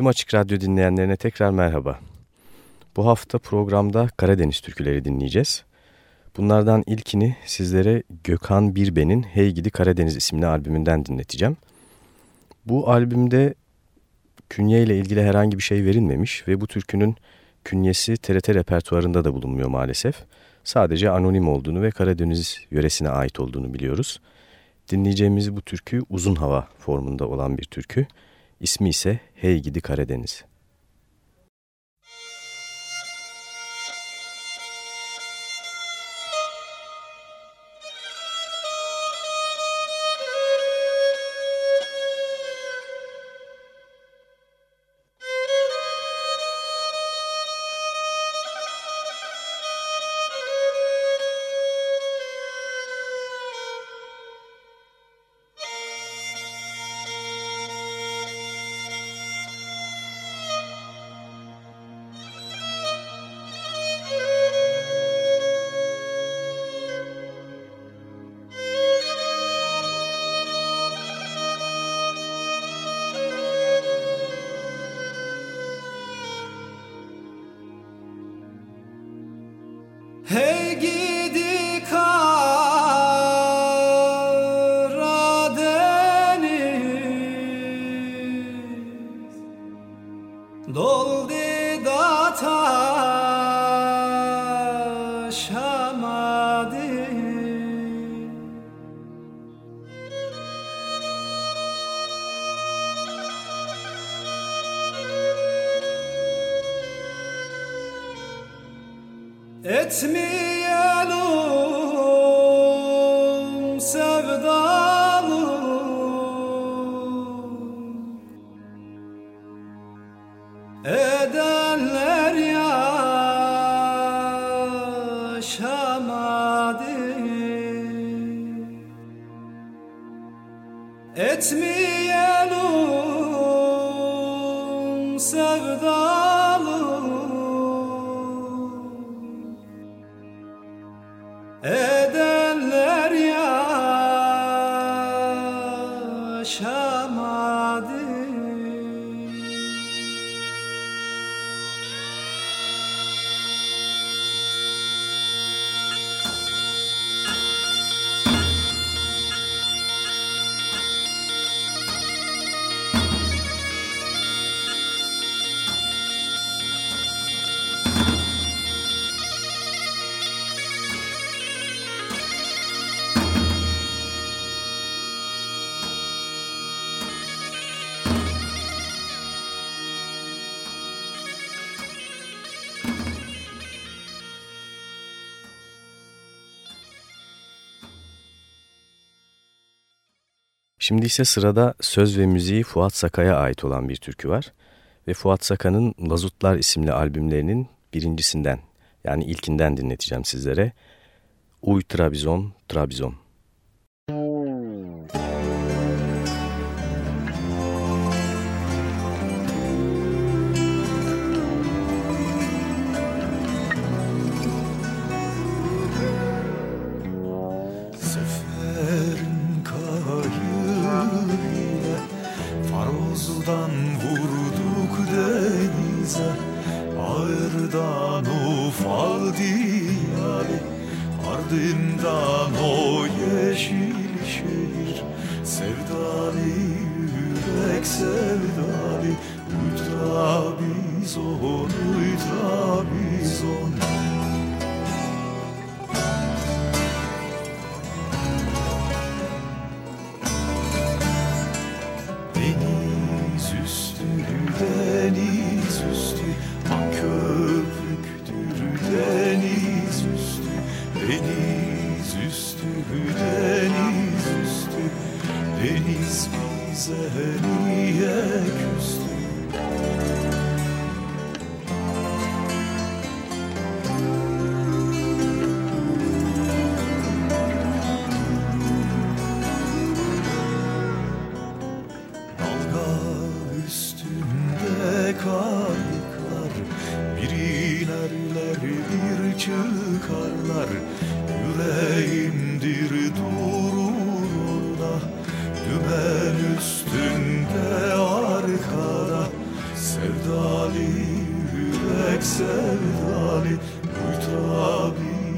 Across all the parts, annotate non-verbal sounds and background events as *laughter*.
Tüm Açık Radyo dinleyenlerine tekrar merhaba. Bu hafta programda Karadeniz türküleri dinleyeceğiz. Bunlardan ilkini sizlere Gökhan Birben'in Hey Gidi Karadeniz isimli albümünden dinleteceğim. Bu albümde künye ile ilgili herhangi bir şey verilmemiş ve bu türkünün künyesi TRT repertuarında da bulunmuyor maalesef. Sadece anonim olduğunu ve Karadeniz yöresine ait olduğunu biliyoruz. Dinleyeceğimiz bu türkü uzun hava formunda olan bir türkü. İsmi ise Hey Gidi Karadeniz. Etmeyelim Şimdi ise sırada söz ve müziği Fuat Saka'ya ait olan bir türkü var. Ve Fuat Saka'nın Lazutlar isimli albümlerinin birincisinden yani ilkinden dinleteceğim sizlere. Uy Trabzon, Trabzon.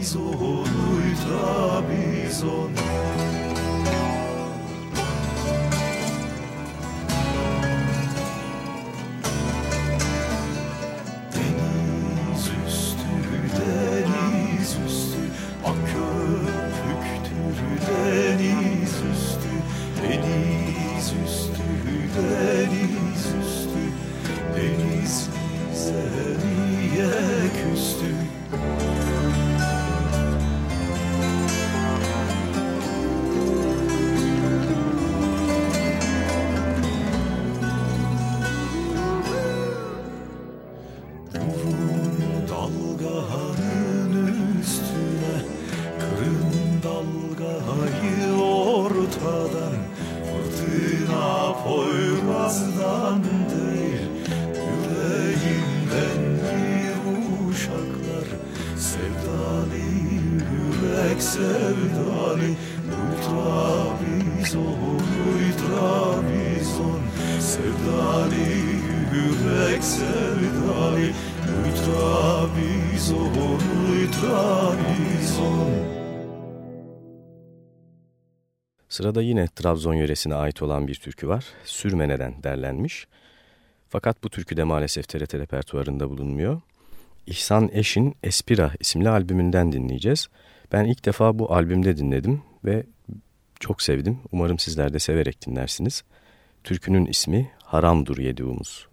Iso, nuita, bison, Sırada yine Trabzon yöresine ait olan bir türkü var. Sürmene'den derlenmiş. Fakat bu türkü de maalesef TRT repertuarında bulunmuyor. İhsan Eş'in Espira isimli albümünden dinleyeceğiz. Ben ilk defa bu albümde dinledim ve çok sevdim. Umarım sizler de severek dinlersiniz. Türkünün ismi Haramdur Yediğumuz.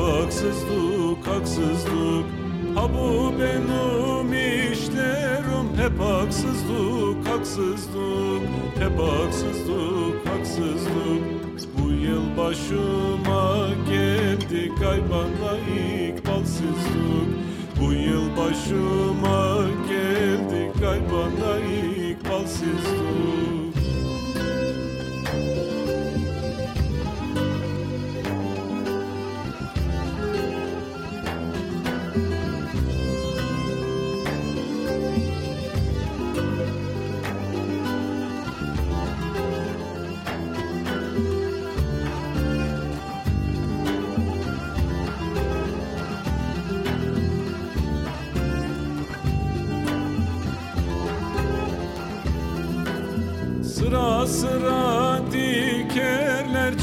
Haksızlık, haksızlık. Ha bu benim işlerim hep haksızlık, haksızlık, hep haksızlık, haksızlık. Bu yıl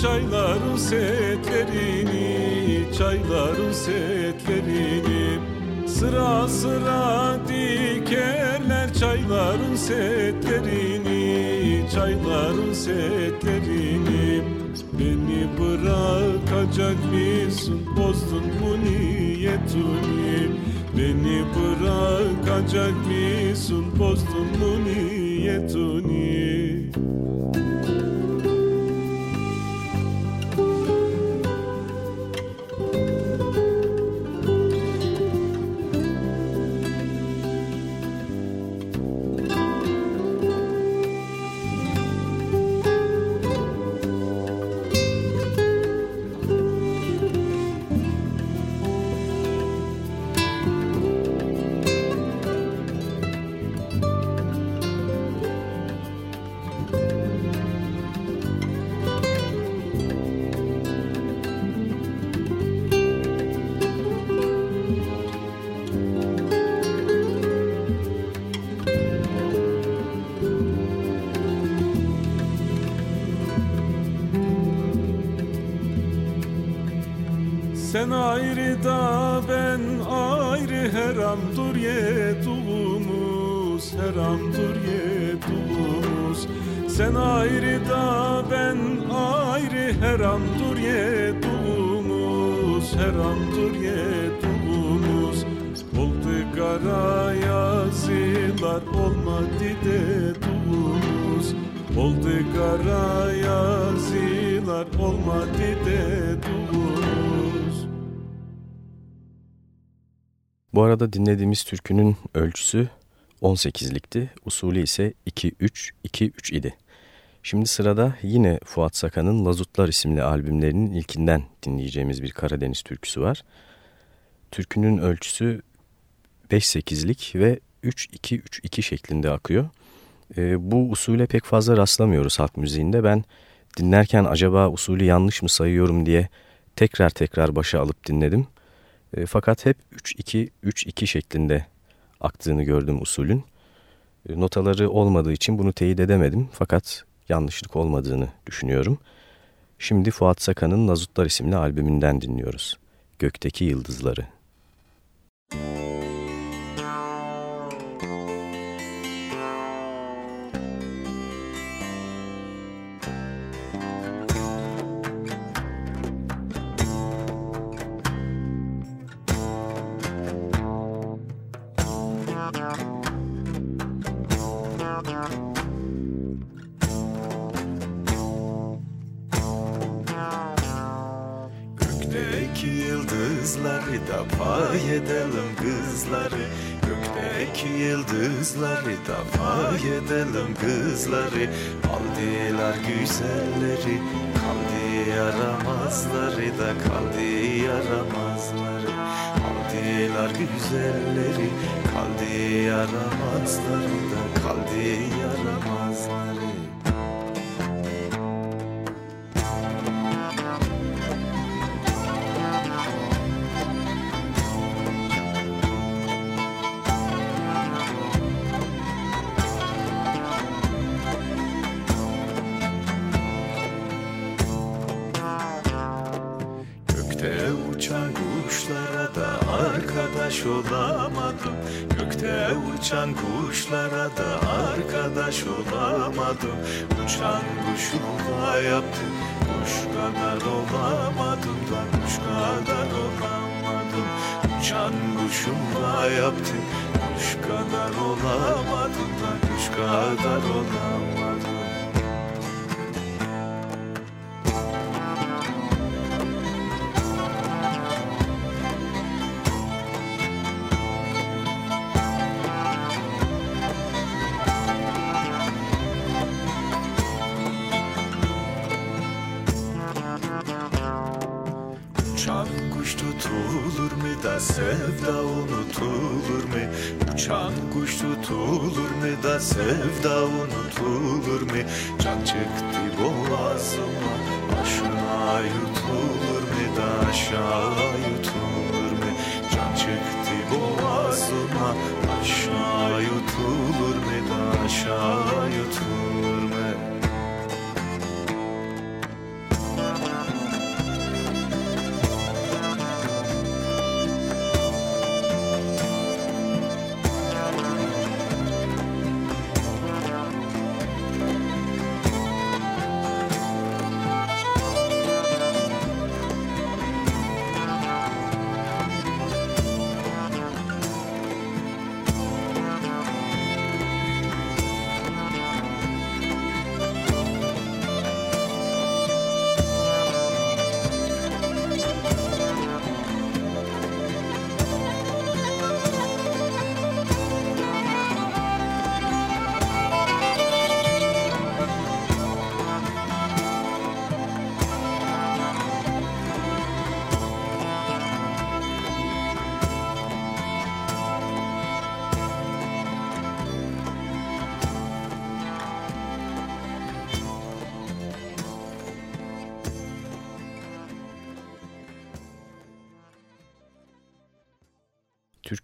çayların setlerini Çayların setlerini. Sıra sıra dikerler çayların setlerini Çayların setlerini. Beni bırakacak mısın bozdun bu niyetini? Beni bırakacak mısın yeduğumuz Sen ayrı da ben ayrı Heram dur yeduğumuz Heram dur yeduğumuz Oldu kara yazılar olmadı dediğimiz Oldu kara yazılar olmadı dediğimiz Bu arada dinlediğimiz türkünün ölçüsü 18'likti, usulü ise 2-3-2-3 idi. Şimdi sırada yine Fuat Sakan'ın Lazutlar isimli albümlerinin ilkinden dinleyeceğimiz bir Karadeniz türküsü var. Türkünün ölçüsü 5-8'lik ve 3-2-3-2 şeklinde akıyor. E, bu usule pek fazla rastlamıyoruz halk müziğinde. Ben dinlerken acaba usulü yanlış mı sayıyorum diye tekrar tekrar başa alıp dinledim. E, fakat hep 3-2-3-2 şeklinde aktığını gördüm usulün. E, notaları olmadığı için bunu teyit edemedim fakat yanlışlık olmadığını düşünüyorum. Şimdi Fuat Sakan'ın Lazutlar isimli albümünden dinliyoruz. Gökteki Yıldızları. Yıldızları. Da edelim kızları Aldılar güzelleri kaldı yaramazları da kaldı yaramazları. Aldılar güzelleri kaldı yaramazları da kaldı yaramazları uçan kuşlara da arkadaş olamadım. Uçan kuşuma yaptım Kuş kadar olamadım. Da kuş kadar olamadım. Uçan kuşuma yaptım Kuş kadar olamadım. Da kuş kadar olamadım sevda unutulur mu? Can çıktı boğazıma aşağı yutulur mu da aşağı yutulur mu? Can çıktı boğazıma aşağı yutulur mu da aşağı yutulur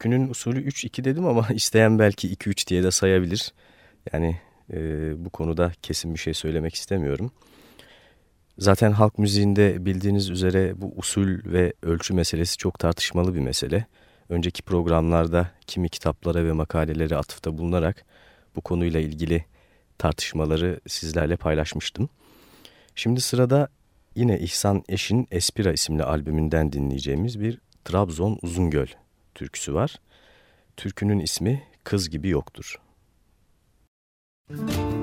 Türkünün usulü 3-2 dedim ama *laughs* isteyen belki 2-3 diye de sayabilir. Yani e, bu konuda kesin bir şey söylemek istemiyorum. Zaten halk müziğinde bildiğiniz üzere bu usul ve ölçü meselesi çok tartışmalı bir mesele. Önceki programlarda kimi kitaplara ve makalelere atıfta bulunarak bu konuyla ilgili tartışmaları sizlerle paylaşmıştım. Şimdi sırada yine İhsan Eş'in Espira isimli albümünden dinleyeceğimiz bir Trabzon Uzungöl türküsü var. Türkünün ismi Kız Gibi Yoktur. Müzik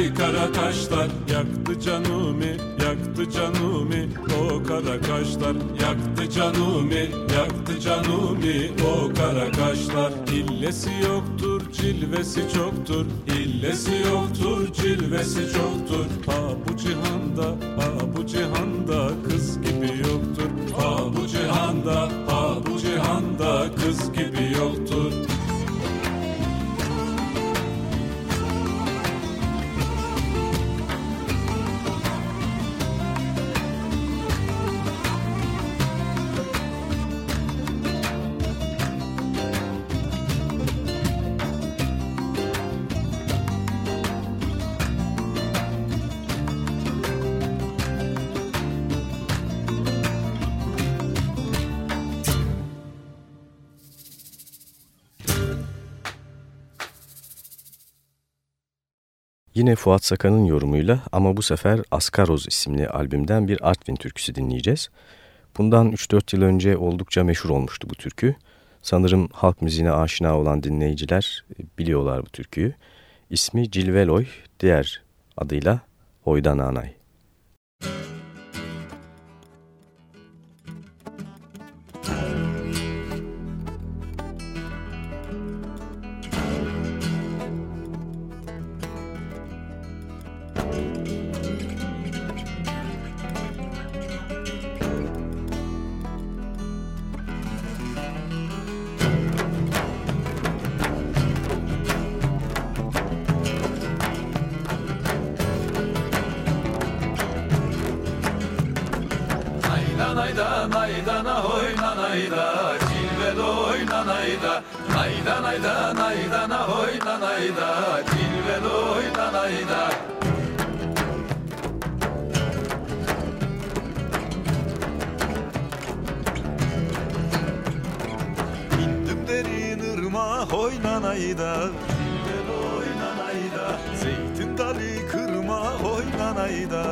çay kara taşlar Yaktı canımı yaktı canımı. O kara kaşlar Yaktı canımı yaktı canımı. O kara kaşlar İllesi yoktur cilvesi çoktur. İllesi yoktur cilvesi çoktur. Ha bu cihanda ha bu cihanda kız gibi yoktur. Ha bu cihanda ha bu cihanda kız gibi yoktur Yine Fuat Sakan'ın yorumuyla ama bu sefer Askaroz isimli albümden bir Artvin türküsü dinleyeceğiz. Bundan 3-4 yıl önce oldukça meşhur olmuştu bu türkü. Sanırım halk müziğine aşina olan dinleyiciler e, biliyorlar bu türküyü. İsmi Cilveloy, diğer adıyla Hoydan Anay. Nayda nayda na hoy nanayda Cilveloy nanayda İndim derin ırma hoy nanayda Cilveloy nanayda Zeytin dalı kırma hoy nanayda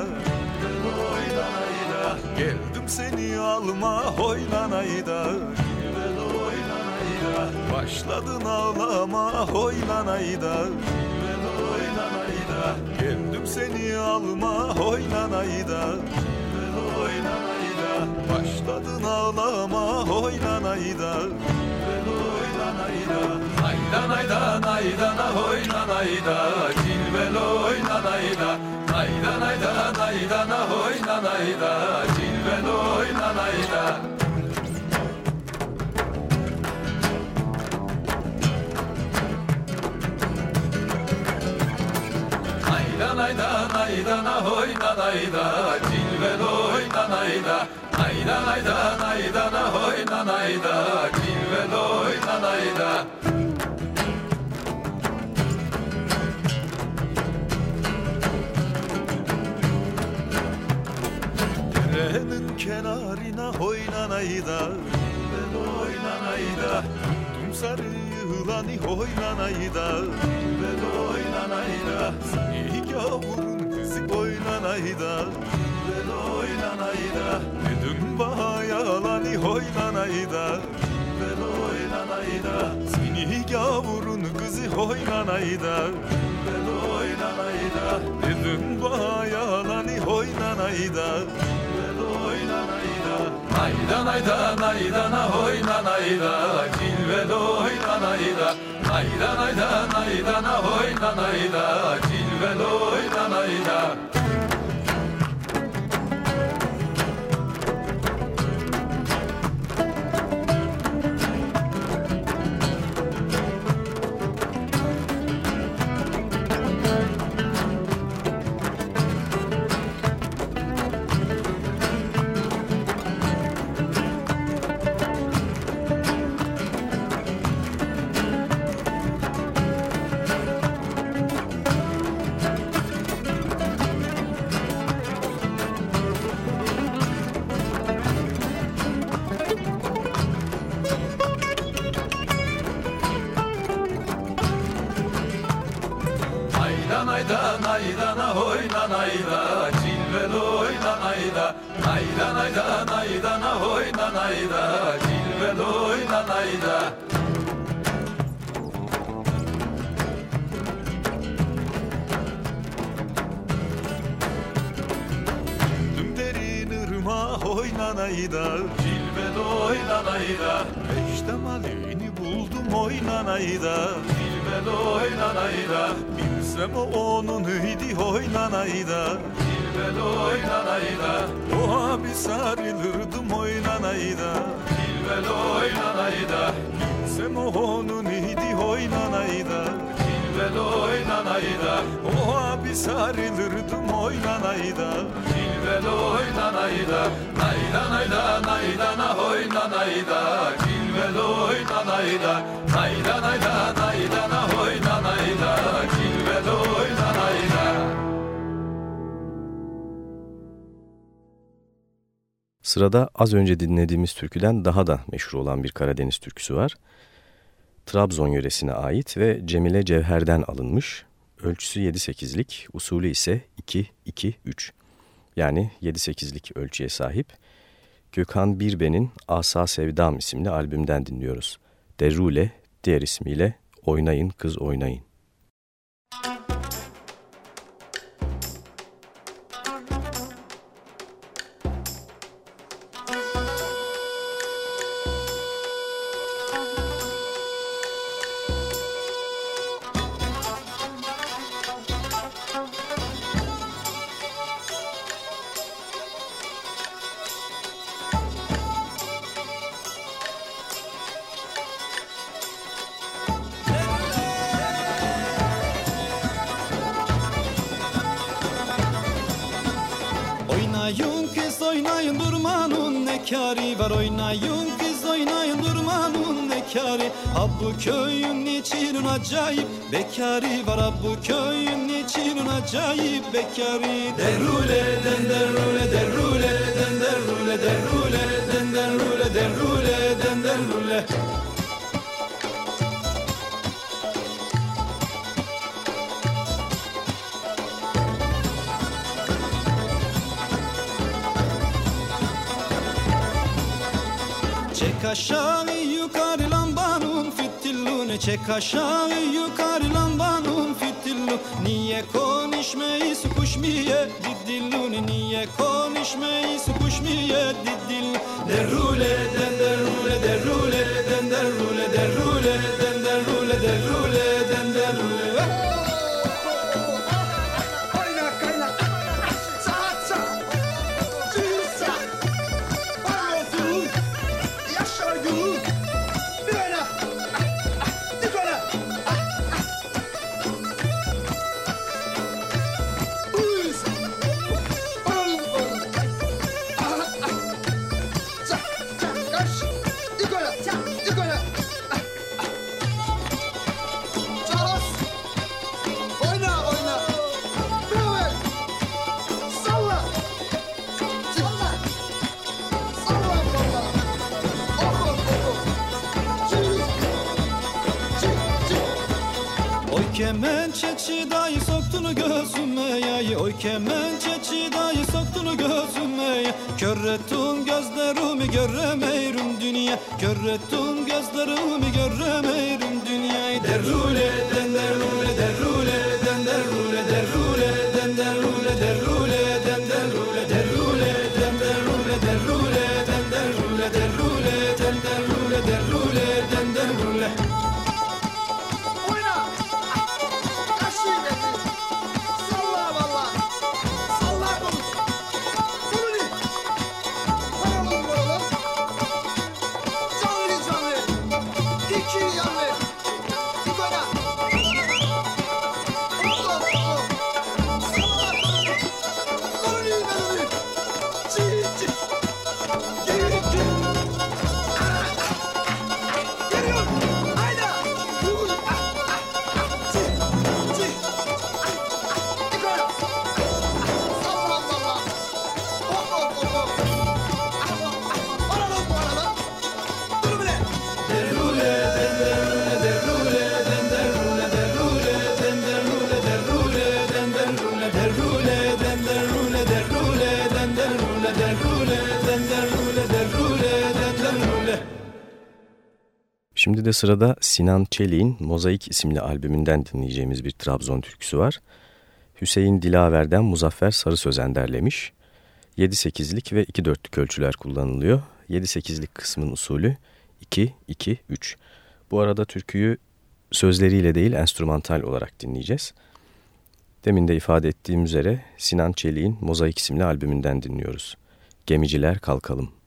Cilveloy nanayda Geldim seni alma Cilveloy nanayda Başladın ağlama hoy nanayda Cilveloy nanayda Geldim seni alma hoy nanayda Cilveloy nanayda Başladın ağlama hoy nanayda Cilveloy nanayda Nayda nayda nayda na hoy nanayda Cilveloy nanayda Nayda nayda nayda na hoy nanayda Cilveloy nanayda Nayda nayda nayda na hoy nanayda Cilveloy nanayda Nayda nayda nayda na nanayda Derenin kenarına hoy nanayda Cilveloy Tuttum sarı yılanı hoy nanayda Cilveloy nanayda Seni gavurun kızı oy nanayda Cilveloy nanayda Dedim bana yalanı hoy nanayda Cilveloy nanayda Seni gavurun kızı hoy nanayda Cilveloy nanayda Dedim bana yalanı hoy nanayda Cilveloy nanayda Nayda nayda nayda na hoy nanayda Cilveloy nanayda Nayda nayda nayda na hoy nanayda Cilveloy nanayda Nayda ırma hoy nanayda Cilveloy nanayda Beşte malini buldum oy nanayda Cilveloy nanayda Bilsem o onun idi hoy nanayda Cilveloy nanayda O abi sarılırdım oy nanayda Cilveloy nanayda Bilsem o onun idi hoy nanayda Cilveloy nanayda O abi sarılırdım oy nanayda Sırada az önce dinlediğimiz türküden daha da meşhur olan bir Karadeniz türküsü var. Trabzon yöresine ait ve Cemile Cevher'den alınmış. Ölçüsü 7-8'lik, usulü ise 2-2-3. Yani 7-8'lik ölçüye sahip. Gökhan Birben'in Asa Sevdam isimli albümden dinliyoruz. Derule, diğer ismiyle Oynayın Kız Oynayın. Oynayın kız oynayın durmanın ne kârı var? Oynayın kız oynayın durmanın ne bekari Ha bu köyün içinin acayip bekari var. Ha bu köyün içinin acayip bekari Derule den derule derule den derule derule den derule derule den derule aşağı yukarı lambanın fitilluni Çek aşağı yukarı lambanın fitillu Niye konuşmayı sıkışmaya didilluni Niye konuşmayı sıkışmaya didillu? Derule derule kemençe çidayı soktunu gözüme yayı. Oy kemençe çidayı soktunu gözüme ya Kör ettin gözlerimi göremeyrim dünya Kör ettin gözlerimi göremeyrim dünyayı. Derule den derule derule den derule derule den derule derule Şimdi sırada Sinan Çelik'in Mozaik isimli albümünden dinleyeceğimiz bir Trabzon türküsü var. Hüseyin Dilaver'den Muzaffer Sarı Sözen derlemiş. 7-8'lik ve 2-4'lük ölçüler kullanılıyor. 7-8'lik kısmın usulü 2-2-3. Bu arada türküyü sözleriyle değil enstrümantal olarak dinleyeceğiz. Demin de ifade ettiğim üzere Sinan Çelik'in Mozaik isimli albümünden dinliyoruz. Gemiciler Kalkalım.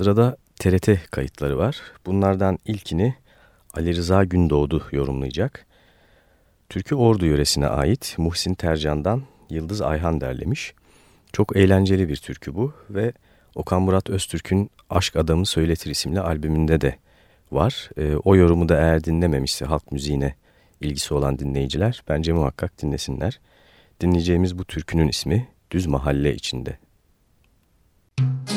Sırada TRT kayıtları var. Bunlardan ilkini Ali Rıza Gündoğdu yorumlayacak. Türkü Ordu yöresine ait Muhsin Tercan'dan Yıldız Ayhan derlemiş. Çok eğlenceli bir türkü bu ve Okan Murat Öztürk'ün Aşk Adamı Söyletir isimli albümünde de var. E, o yorumu da eğer dinlememişse halk müziğine ilgisi olan dinleyiciler bence muhakkak dinlesinler. Dinleyeceğimiz bu türkünün ismi Düz Mahalle içinde. Müzik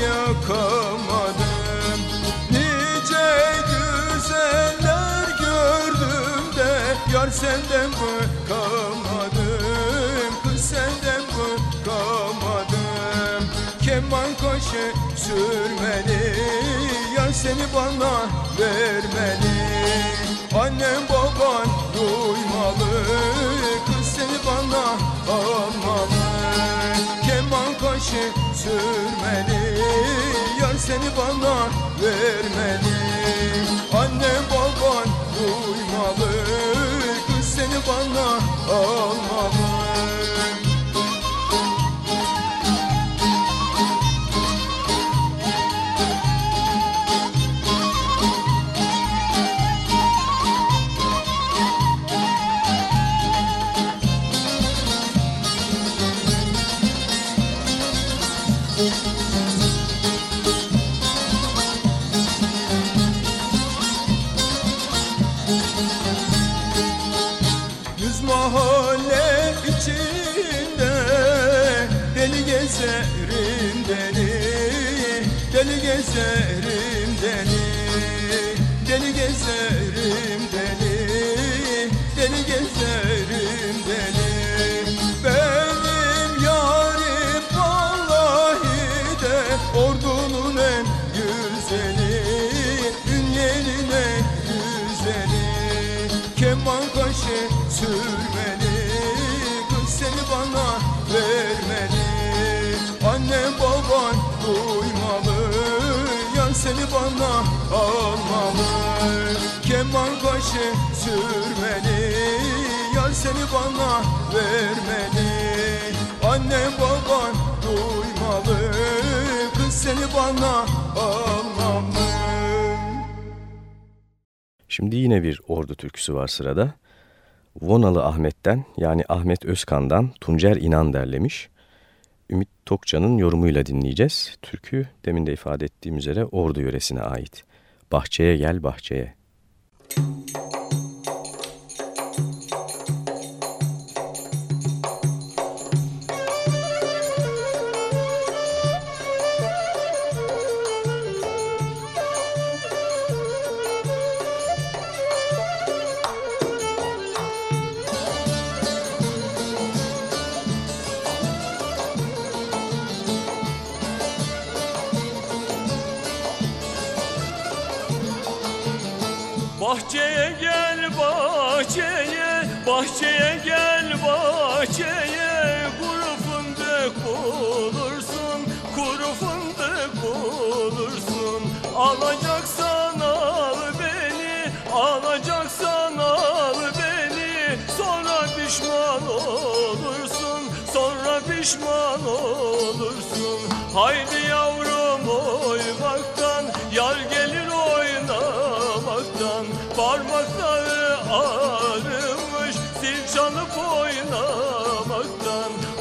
bakamadım Nice güzeller gördüm de Yar senden bıkamadım Kız senden bıkamadım. Keman kaşı sürmeli Yar seni bana vermeli. Annem baban duymalı Kız seni bana almalı. Keman kaşı sürmeli Yar seni bana vermeli Annem baban duymalı Kız seni bana almalı türküsü var sırada. Vonalı Ahmet'ten yani Ahmet Özkan'dan Tuncer İnan derlemiş. Ümit Tokcan'ın yorumuyla dinleyeceğiz. Türkü demin de ifade ettiğim üzere Ordu yöresine ait. Bahçeye gel bahçeye. Müzik bahçeye,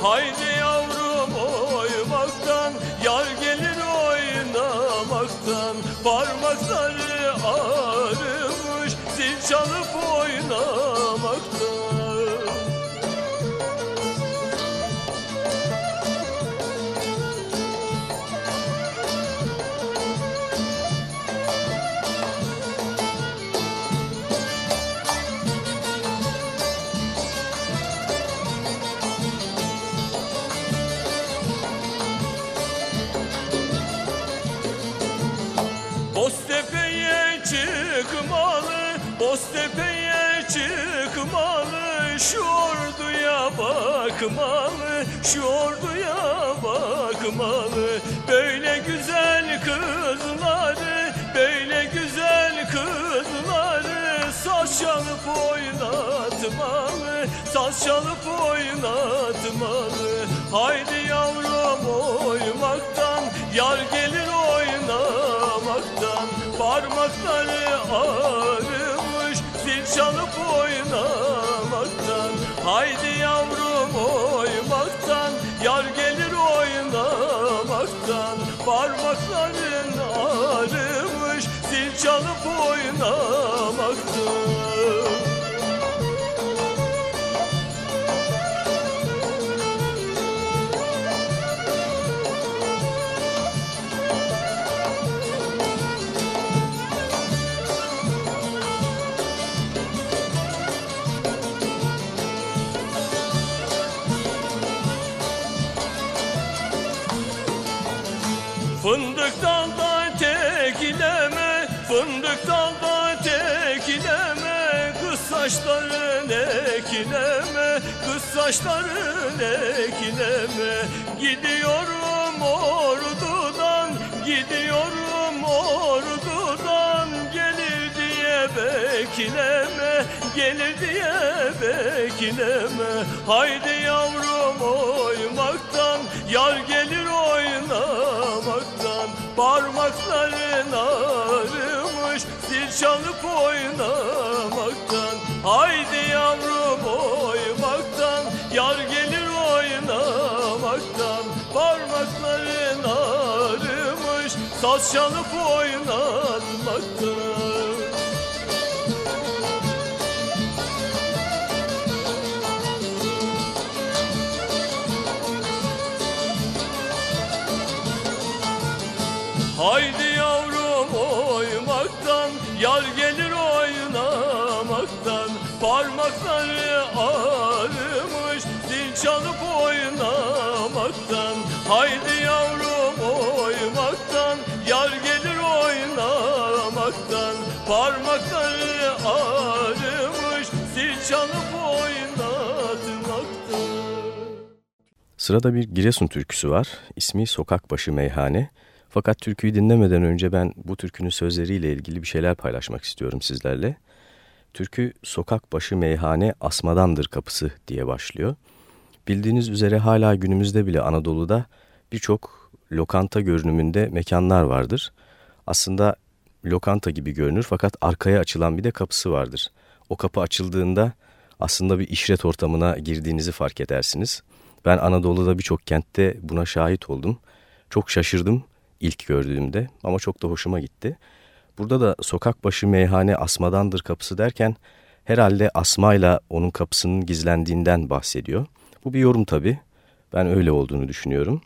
Haydi yavrum oymaktan Yar gelir oynamaktan. Parmakları ağrımış Zil çalıp çıkmalı Şu orduya bakmalı Şu orduya bakmalı. Böyle güzel kızları Böyle güzel kızları Saz çalıp oynatmalı Saz çalıp oynatmalı. Haydi yavrum oymaktan Yar gelir oynamaktan Parmakları Zil çalıp oynamaktan Haydi yavrum oymaktan Yar gelir oynamaktan Parmakların ağrımış Zil çalıp oynamaktan ekileme, kız saçların ekileme. Gidiyorum ordudan, gidiyorum ordudan. Gelir diye bekleme, gelir diye bekleme Haydi yavrum oymaktan, yar gelir oynamaktan. Parmakların ağrımış zil çalıp oynamaktan Saz çalıp oynatmaktan Haydi yavrum oymaktan Yar gelir oynamaktan. Parmakları ağrımış Zil çalıp oynamaktan Haydi yavrum oynamaktan Parmakları ağrımış Zil Sırada bir Giresun türküsü var. İsmi Sokakbaşı Meyhane. Fakat türküyü dinlemeden önce ben bu türkünün sözleriyle ilgili bir şeyler paylaşmak istiyorum sizlerle. Türkü sokak başı meyhane asmadandır kapısı diye başlıyor. Bildiğiniz üzere hala günümüzde bile Anadolu'da birçok lokanta görünümünde mekanlar vardır. Aslında lokanta gibi görünür fakat arkaya açılan bir de kapısı vardır. O kapı açıldığında aslında bir işret ortamına girdiğinizi fark edersiniz. Ben Anadolu'da birçok kentte buna şahit oldum. Çok şaşırdım ilk gördüğümde ama çok da hoşuma gitti. Burada da sokak başı meyhane asmadandır kapısı derken herhalde asmayla onun kapısının gizlendiğinden bahsediyor. Bu bir yorum tabii. Ben öyle olduğunu düşünüyorum.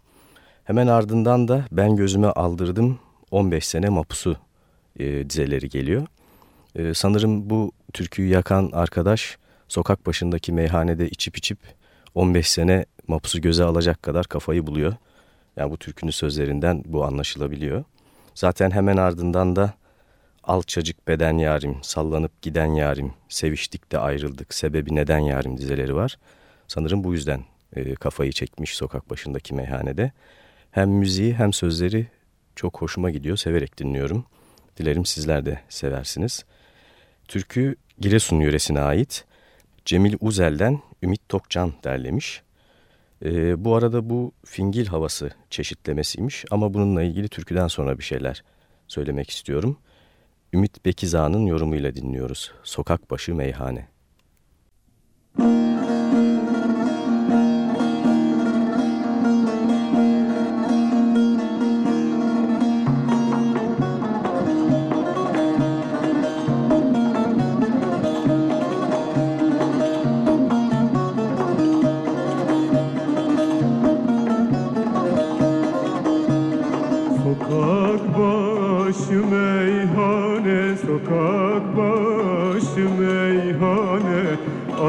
Hemen ardından da ben gözüme aldırdım 15 sene mapusu e, dizeleri geliyor. E, sanırım bu türküyü yakan arkadaş sokak başındaki meyhanede içip içip 15 sene mapusu göze alacak kadar kafayı buluyor. Yani bu türkünün sözlerinden bu anlaşılabiliyor. Zaten hemen ardından da Alçacık beden yarim, sallanıp giden yarim, seviştik de ayrıldık, sebebi neden yarim dizeleri var. Sanırım bu yüzden e, kafayı çekmiş sokak başındaki meyhanede. Hem müziği hem sözleri çok hoşuma gidiyor, severek dinliyorum. Dilerim sizler de seversiniz. Türkü Giresun yöresine ait. Cemil Uzel'den Ümit Tokcan derlemiş. Ee, bu arada bu fingil havası çeşitlemesiymiş ama bununla ilgili türküden sonra bir şeyler söylemek istiyorum. Ümit Bekiza'nın yorumuyla dinliyoruz. Sokak başı meyhane. Sokak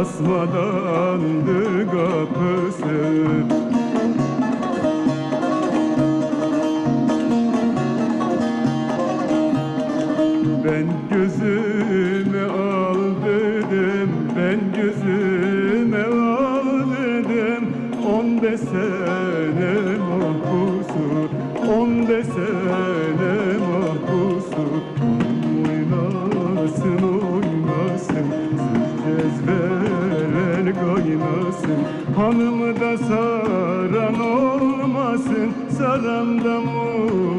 Asmadandır kapısı. Ben gözüme al dedim Ben gözüme al dedim. On desene mahpusu On desene Hanımı da saran olmasın Saran da murad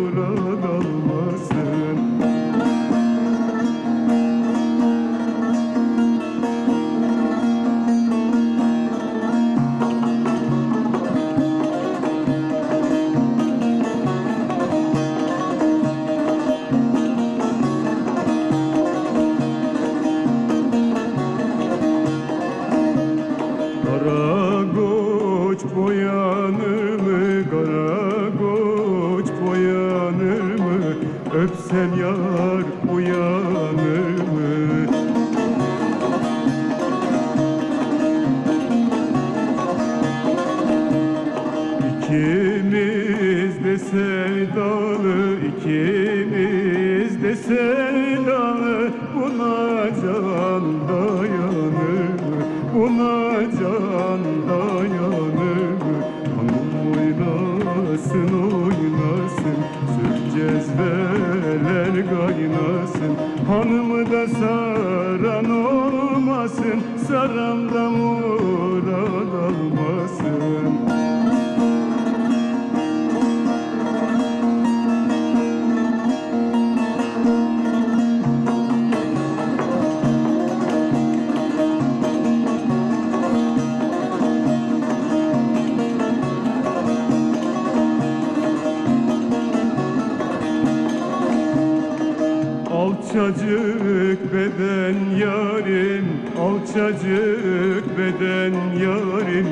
Alçacık beden yarim, alçacık beden yarim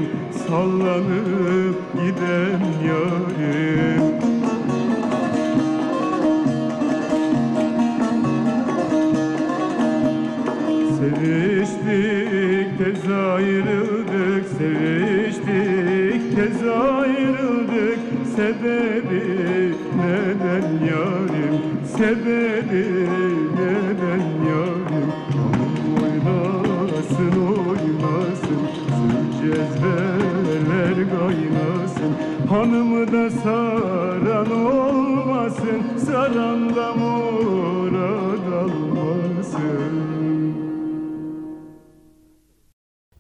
Sallanıp giden yarim. Seviştik tez ayrıldık, seviştik tez ayrıldık. Sebebi neden yarim, sebebi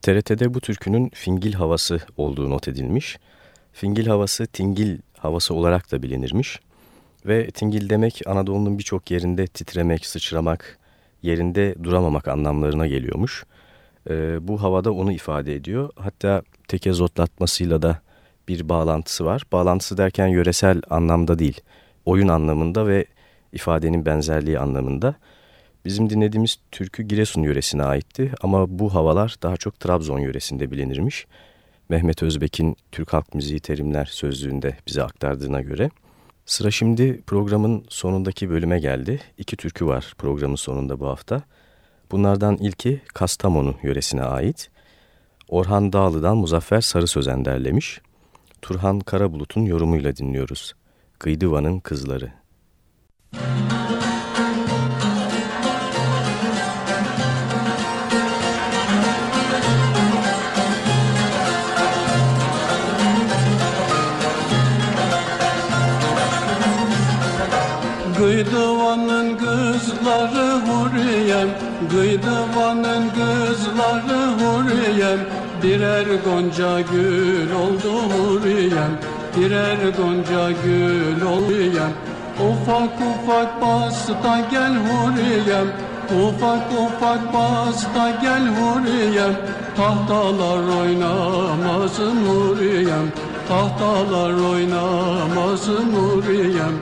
TRT'de bu türkünün fingil havası olduğu not edilmiş. Fingil havası tingil havası olarak da bilinirmiş. Ve tingil demek Anadolu'nun birçok yerinde titremek, sıçramak, yerinde duramamak anlamlarına geliyormuş. Ee, bu havada onu ifade ediyor. Hatta tekezotlatmasıyla da bir bağlantısı var. Bağlantısı derken yöresel anlamda değil, oyun anlamında ve ifadenin benzerliği anlamında. Bizim dinlediğimiz türkü Giresun yöresine aitti ama bu havalar daha çok Trabzon yöresinde bilinirmiş. Mehmet Özbek'in Türk Halk Müziği Terimler sözlüğünde bize aktardığına göre. Sıra şimdi programın sonundaki bölüme geldi. İki türkü var programın sonunda bu hafta. Bunlardan ilki Kastamonu yöresine ait. Orhan Dağlı'dan Muzaffer Sarı Sözen derlemiş. Turhan Karabulut'un yorumuyla dinliyoruz. Gıydıva'nın Kızları. Birer gonca gül oldu Huriyem Birer gonca gül Huriyem Ufak ufak basta gel Huriyem Ufak ufak basta gel Huriyem Tahtalar oynamasın Huriyem Tahtalar oynamasın Huriyem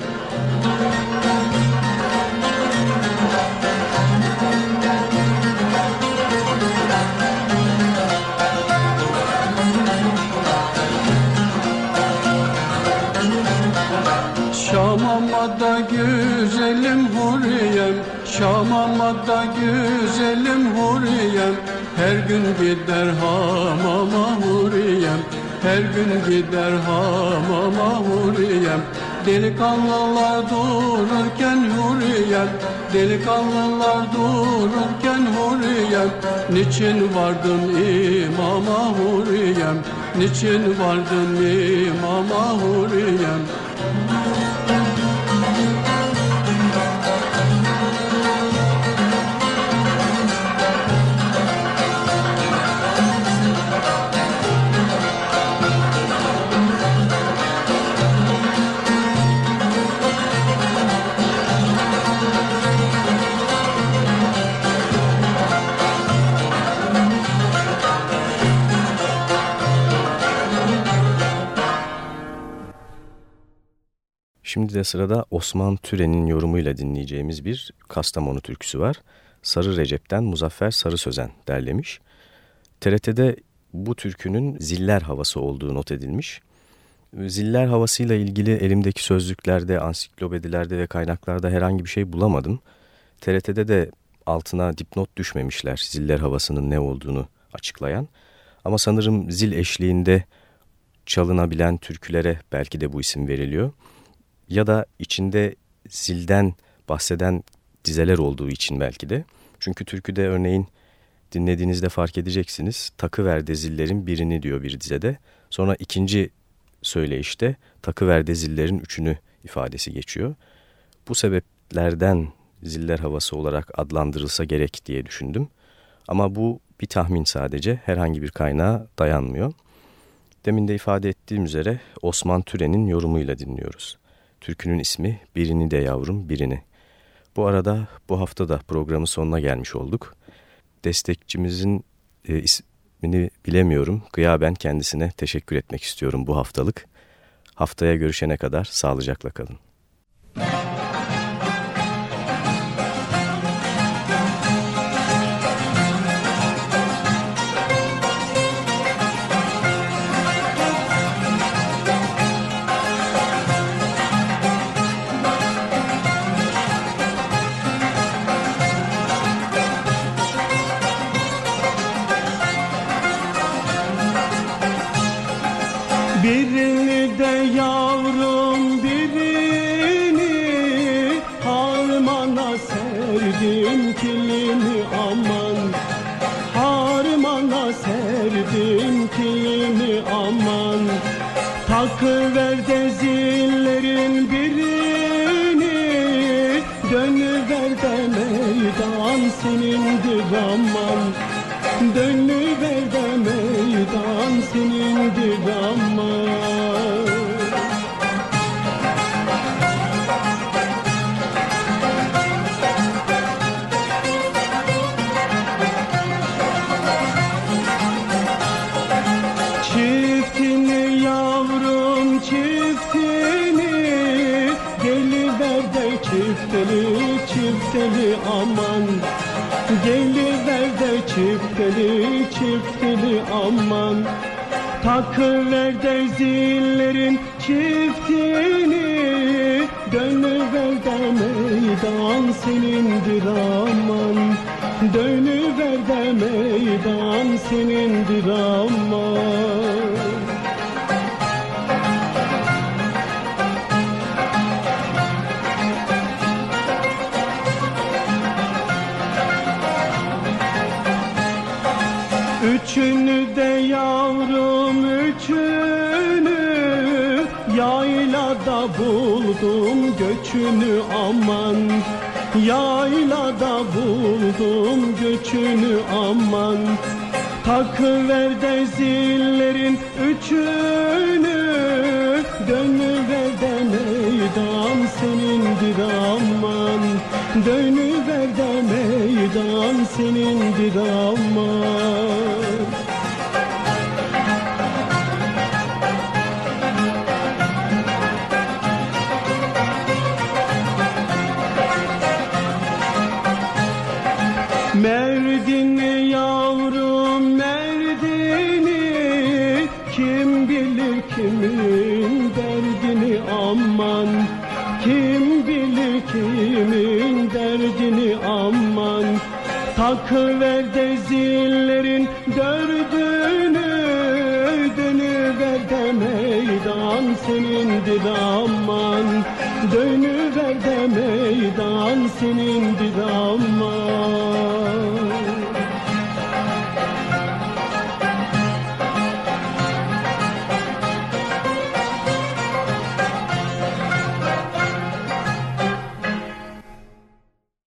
huriyem Şamamada güzelim huriyem. Her gün gider hamama huriyem Her gün gider hamama huriyem Delikanlılar dururken huriyem. Delikanlılar dururken huriyem. Niçin vardın imama huriyem Niçin vardın imama huriyem Şimdi de sırada Osman Türen'in yorumuyla dinleyeceğimiz bir Kastamonu türküsü var. Sarı Recep'ten Muzaffer Sarı Sözen derlemiş. TRT'de bu türkünün ziller havası olduğu not edilmiş. Ziller havasıyla ilgili elimdeki sözlüklerde, ansiklopedilerde ve kaynaklarda herhangi bir şey bulamadım. TRT'de de altına dipnot düşmemişler ziller havasının ne olduğunu açıklayan. Ama sanırım zil eşliğinde çalınabilen türkülere belki de bu isim veriliyor ya da içinde zilden bahseden dizeler olduğu için belki de. Çünkü türküde örneğin dinlediğinizde fark edeceksiniz. Takıverde zillerin birini diyor bir dizede. Sonra ikinci söyleyişte takıverde zillerin üçünü ifadesi geçiyor. Bu sebeplerden ziller havası olarak adlandırılsa gerek diye düşündüm. Ama bu bir tahmin sadece herhangi bir kaynağa dayanmıyor. Demin de ifade ettiğim üzere Osman Türen'in yorumuyla dinliyoruz. Türkünün ismi Birini de Yavrum Birini. Bu arada bu hafta da programın sonuna gelmiş olduk. Destekçimizin e, ismini bilemiyorum. Gıyaben kendisine teşekkür etmek istiyorum bu haftalık. Haftaya görüşene kadar sağlıcakla kalın. Aman Takıver de zillerin çiftini? Dönüver de meydan senindir aman. Dönüver de meydan senindir aman buldum göçünü aman. Yaylada buldum göçünü aman. Takıver de zillerin üçünü Dönüver de meydan senindir aman Dönüver de meydan senindir aman Takıver